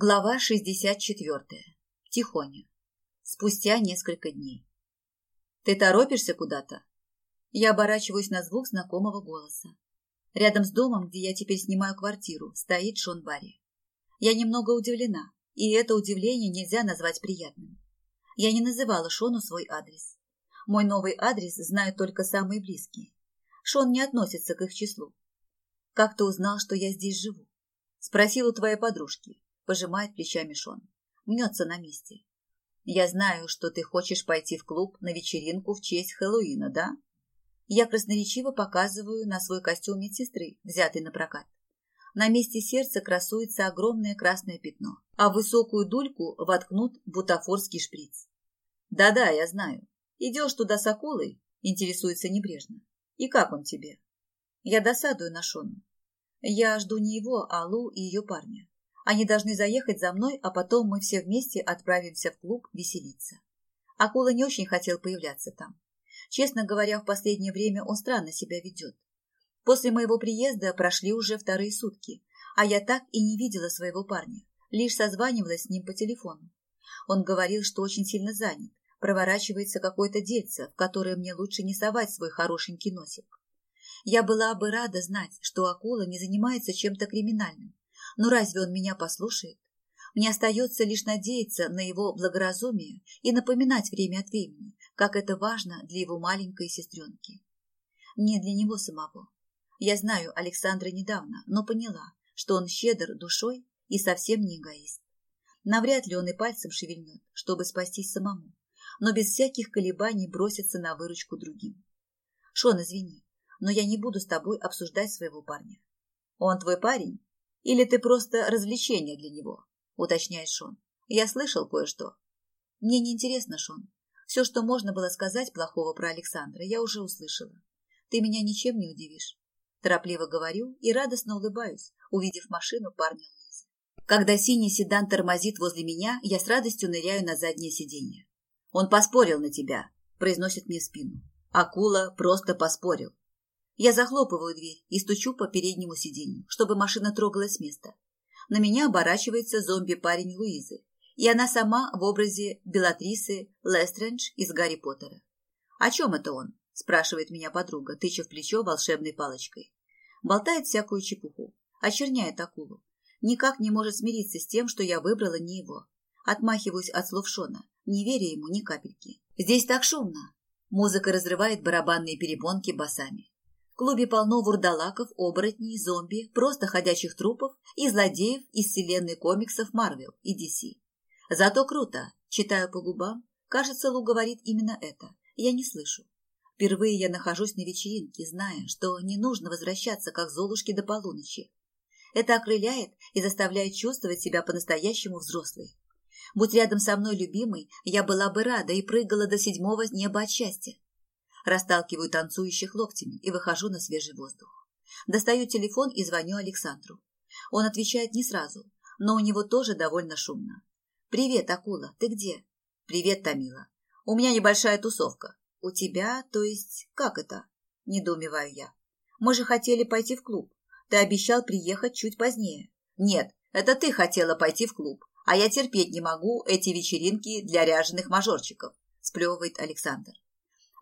Глава 64. Тихоня. Спустя несколько дней. «Ты торопишься куда-то?» Я оборачиваюсь на звук знакомого голоса. Рядом с домом, где я теперь снимаю квартиру, стоит Шон Барри. Я немного удивлена, и это удивление нельзя назвать приятным. Я не называла Шону свой адрес. Мой новый адрес знают только самые близкие. Шон не относится к их числу. «Как ты узнал, что я здесь живу?» Спросил у твоей подружки пожимает плечами Шон. Мнется на месте. Я знаю, что ты хочешь пойти в клуб на вечеринку в честь Хэллоуина, да? Я красноречиво показываю на свой костюм медсестры, взятый на прокат. На месте сердца красуется огромное красное пятно, а в высокую дульку воткнут бутафорский шприц. Да-да, я знаю. Идешь туда с акулой? Интересуется небрежно. И как он тебе? Я досадую на Шону. Я жду не его, а Лу и ее парня. Они должны заехать за мной, а потом мы все вместе отправимся в клуб веселиться. Акула не очень хотел появляться там. Честно говоря, в последнее время он странно себя ведет. После моего приезда прошли уже вторые сутки, а я так и не видела своего парня, лишь созванивалась с ним по телефону. Он говорил, что очень сильно занят, проворачивается какое-то дельце, в которое мне лучше не совать свой хорошенький носик. Я была бы рада знать, что акула не занимается чем-то криминальным, но разве он меня послушает? Мне остается лишь надеяться на его благоразумие и напоминать время от времени, как это важно для его маленькой сестренки. Не для него самого. Я знаю Александра недавно, но поняла, что он щедр душой и совсем не эгоист. Навряд ли он и пальцем шевельнет, чтобы спастись самому, но без всяких колебаний бросится на выручку другим. Шон, извини, но я не буду с тобой обсуждать своего парня. Он твой парень? Или ты просто развлечение для него?» – уточняет Шон. «Я слышал кое-что». «Мне не интересно, Шон. Все, что можно было сказать плохого про Александра, я уже услышала. Ты меня ничем не удивишь». Торопливо говорю и радостно улыбаюсь, увидев машину парня Луизы. Когда синий седан тормозит возле меня, я с радостью ныряю на заднее сиденье. «Он поспорил на тебя», – произносит мне спину. Акула просто поспорил. Я захлопываю дверь и стучу по переднему сиденью, чтобы машина трогалась с места. На меня оборачивается зомби-парень Луизы, и она сама в образе Белатрисы Лестрендж из Гарри Поттера. «О чем это он?» – спрашивает меня подруга, тыча в плечо волшебной палочкой. Болтает всякую чепуху, очерняет акулу. Никак не может смириться с тем, что я выбрала не его. Отмахиваюсь от слов Шона, не веря ему ни капельки. «Здесь так шумно!» Музыка разрывает барабанные перепонки басами клубе полно вурдалаков, оборотней, зомби, просто ходячих трупов и злодеев из вселенной комиксов Марвел и DC. Зато круто, читаю по губам. Кажется, Лу говорит именно это. Я не слышу. Впервые я нахожусь на вечеринке, зная, что не нужно возвращаться, как золушки до полуночи. Это окрыляет и заставляет чувствовать себя по-настоящему взрослой. Будь рядом со мной любимый, я была бы рада и прыгала до седьмого неба от счастья. Расталкиваю танцующих локтями и выхожу на свежий воздух. Достаю телефон и звоню Александру. Он отвечает не сразу, но у него тоже довольно шумно. «Привет, акула, ты где?» «Привет, Тамила. У меня небольшая тусовка». «У тебя? То есть, как это?» – недоумеваю я. «Мы же хотели пойти в клуб. Ты обещал приехать чуть позднее». «Нет, это ты хотела пойти в клуб, а я терпеть не могу эти вечеринки для ряженых мажорчиков», – сплевывает Александр.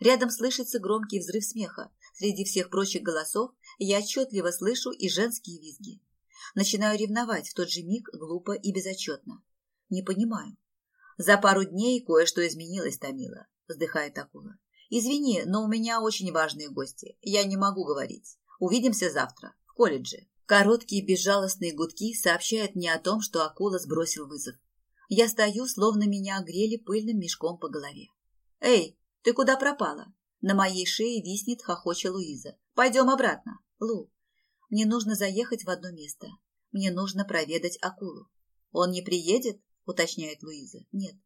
Рядом слышится громкий взрыв смеха. Среди всех прочих голосов я отчетливо слышу и женские визги. Начинаю ревновать в тот же миг глупо и безотчетно. Не понимаю. За пару дней кое-что изменилось, Томила, вздыхает акула. Извини, но у меня очень важные гости. Я не могу говорить. Увидимся завтра в колледже. Короткие безжалостные гудки сообщают мне о том, что акула сбросил вызов. Я стою, словно меня огрели пыльным мешком по голове. «Эй, ты куда пропала? На моей шее виснет хохоча Луиза. Пойдем обратно. Лу, мне нужно заехать в одно место. Мне нужно проведать акулу. Он не приедет? Уточняет Луиза. Нет.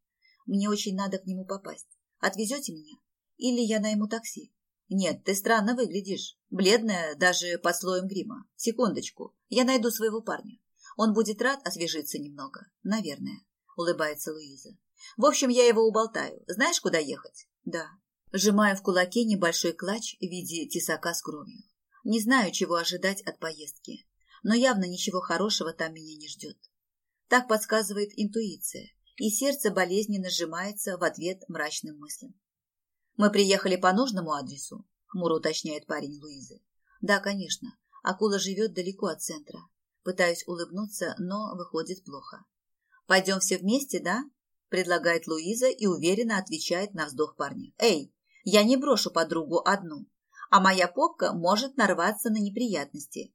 Мне очень надо к нему попасть. Отвезете меня? Или я найму такси? Нет, ты странно выглядишь. Бледная, даже под слоем грима. Секундочку. Я найду своего парня. Он будет рад освежиться немного. Наверное. Улыбается Луиза. В общем, я его уболтаю. Знаешь, куда ехать? Да. Сжимаю в кулаке небольшой клатч в виде тесака с кровью. Не знаю, чего ожидать от поездки, но явно ничего хорошего там меня не ждет. Так подсказывает интуиция, и сердце болезненно сжимается в ответ мрачным мыслям. «Мы приехали по нужному адресу?» – хмуро уточняет парень Луизы. «Да, конечно. Акула живет далеко от центра. Пытаюсь улыбнуться, но выходит плохо. «Пойдем все вместе, да?» – предлагает Луиза и уверенно отвечает на вздох парня. «Эй, я не брошу подругу одну, а моя попка может нарваться на неприятности.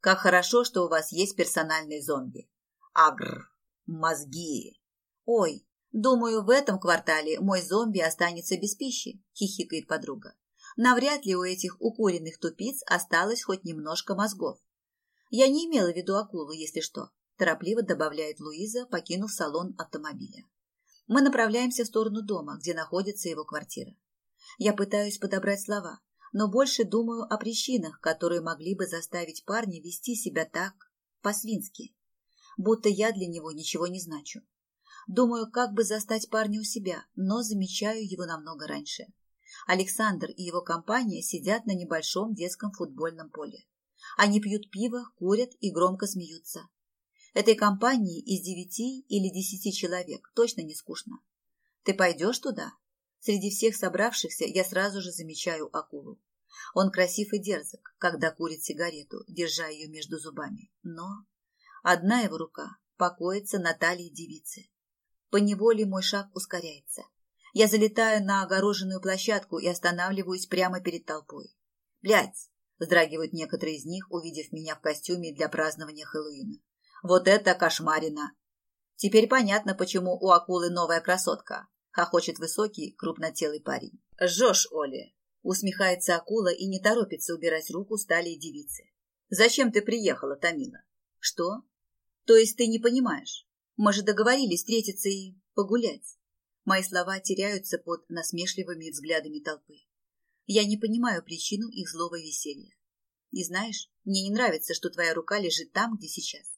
Как хорошо, что у вас есть персональные зомби. Агр, мозги. Ой, думаю, в этом квартале мой зомби останется без пищи, хихикает подруга. Навряд ли у этих укуренных тупиц осталось хоть немножко мозгов. Я не имела в виду акулу, если что, торопливо добавляет Луиза, покинув салон автомобиля. Мы направляемся в сторону дома, где находится его квартира. Я пытаюсь подобрать слова, но больше думаю о причинах, которые могли бы заставить парня вести себя так, по-свински, будто я для него ничего не значу. Думаю, как бы застать парня у себя, но замечаю его намного раньше. Александр и его компания сидят на небольшом детском футбольном поле. Они пьют пиво, курят и громко смеются. Этой компании из девяти или десяти человек точно не скучно. Ты пойдешь туда? Среди всех собравшихся я сразу же замечаю акулу. Он красив и дерзок, когда курит сигарету, держа ее между зубами. Но одна его рука покоится на талии девицы. По неволе мой шаг ускоряется. Я залетаю на огороженную площадку и останавливаюсь прямо перед толпой. Блядь! Вздрагивают некоторые из них, увидев меня в костюме для празднования Хэллоуина. Вот это кошмарина! Теперь понятно, почему у акулы новая красотка. Хохочет высокий, крупнотелый парень. Жжешь, Оли. Усмехается акула и не торопится убирать руку с талии девицы. Зачем ты приехала, Тамила? Что? То есть ты не понимаешь? Мы же договорились встретиться и погулять. Мои слова теряются под насмешливыми взглядами толпы. Я не понимаю причину их злого веселья. И знаешь, мне не нравится, что твоя рука лежит там, где сейчас.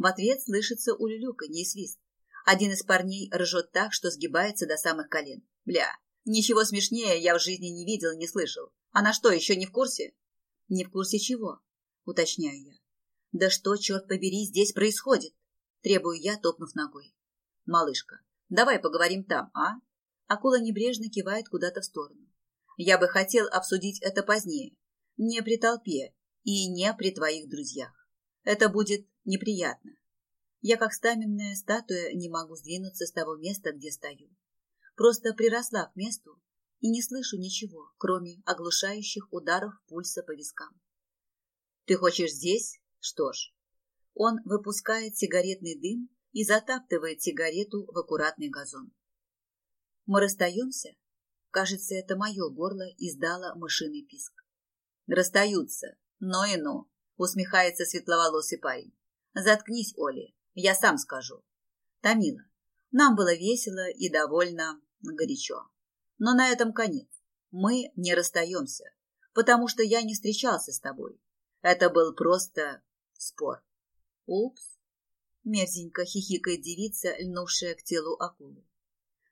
В ответ слышится улюлюканье и свист. Один из парней ржет так, что сгибается до самых колен. Бля, ничего смешнее я в жизни не видел и не слышал. Она что, еще не в курсе? Не в курсе чего? Уточняю я. Да что, черт побери, здесь происходит? Требую я, топнув ногой. Малышка, Давай поговорим там, а? Акула небрежно кивает куда-то в сторону. Я бы хотел обсудить это позднее. Не при толпе и не при твоих друзьях. Это будет неприятно. Я, как стаменная статуя, не могу сдвинуться с того места, где стою. Просто приросла к месту и не слышу ничего, кроме оглушающих ударов пульса по вискам. Ты хочешь здесь? Что ж. Он выпускает сигаретный дым и затаптывает сигарету в аккуратный газон. Мы расстаемся? Кажется, это мое горло издало мышиный писк. Расстаются, но и но, усмехается светловолосый парень. Заткнись, Оли, я сам скажу. Тамила, нам было весело и довольно горячо. Но на этом конец. Мы не расстаемся, потому что я не встречался с тобой. Это был просто спор. Упс. Мерзенько хихикает девица, льнувшая к телу акулы.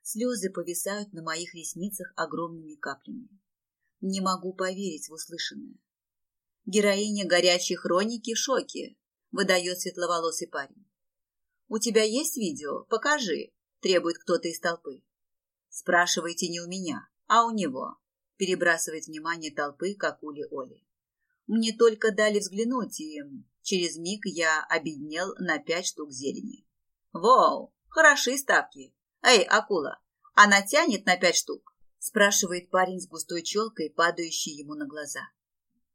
Слезы повисают на моих ресницах огромными каплями. Не могу поверить в услышанное. Героиня горячей хроники в шоке, выдает светловолосый парень. «У тебя есть видео? Покажи», – требует кто-то из толпы. «Спрашивайте не у меня, а у него», – перебрасывает внимание толпы к акуле Оли. «Мне только дали взглянуть, и Через миг я обеднел на пять штук зелени. «Вау, хороши ставки! Эй, акула, она тянет на пять штук?» спрашивает парень с густой челкой, падающий ему на глаза.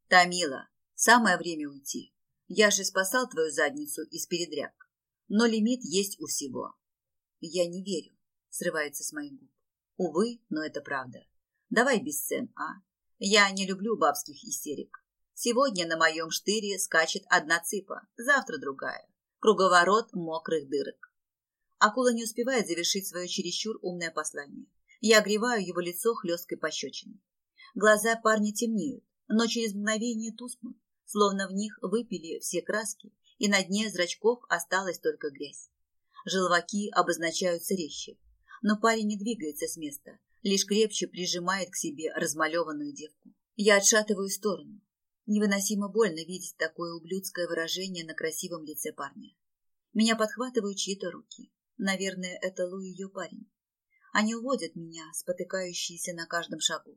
«Тамила, самое время уйти. Я же спасал твою задницу из передряг. Но лимит есть у всего». «Я не верю», — срывается с моих губ. «Увы, но это правда. Давай без сцен, а? Я не люблю бабских истерик. Сегодня на моем штыре скачет одна цыпа, завтра другая. Круговорот мокрых дырок. Акула не успевает завершить свое чересчур умное послание. Я огреваю его лицо хлесткой пощечиной. Глаза парня темнеют, но через мгновение тускнут, словно в них выпили все краски, и на дне зрачков осталась только грязь. Желваки обозначаются резче, но парень не двигается с места, лишь крепче прижимает к себе размалеванную девку. Я отшатываю в сторону, Невыносимо больно видеть такое ублюдское выражение на красивом лице парня. Меня подхватывают чьи-то руки. Наверное, это Лу и ее парень. Они уводят меня, спотыкающиеся на каждом шагу.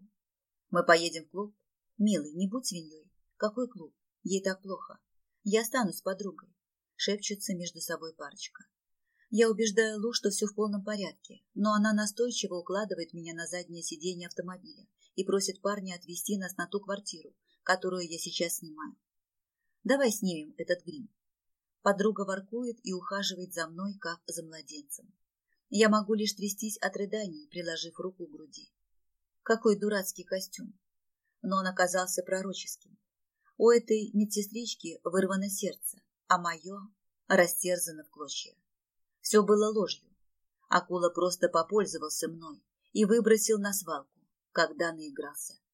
Мы поедем в клуб. Милый, не будь свиньей. Какой клуб? Ей так плохо. Я останусь с подругой. Шепчутся между собой парочка. Я убеждаю Лу, что все в полном порядке, но она настойчиво укладывает меня на заднее сиденье автомобиля и просит парня отвезти нас на ту квартиру, которую я сейчас снимаю. Давай снимем этот грим. Подруга воркует и ухаживает за мной, как за младенцем. Я могу лишь трястись от рыданий, приложив руку к груди. Какой дурацкий костюм. Но он оказался пророческим. У этой медсестрички вырвано сердце, а мое растерзано в клочья. Все было ложью. Акула просто попользовался мной и выбросил на свалку, когда наигрался.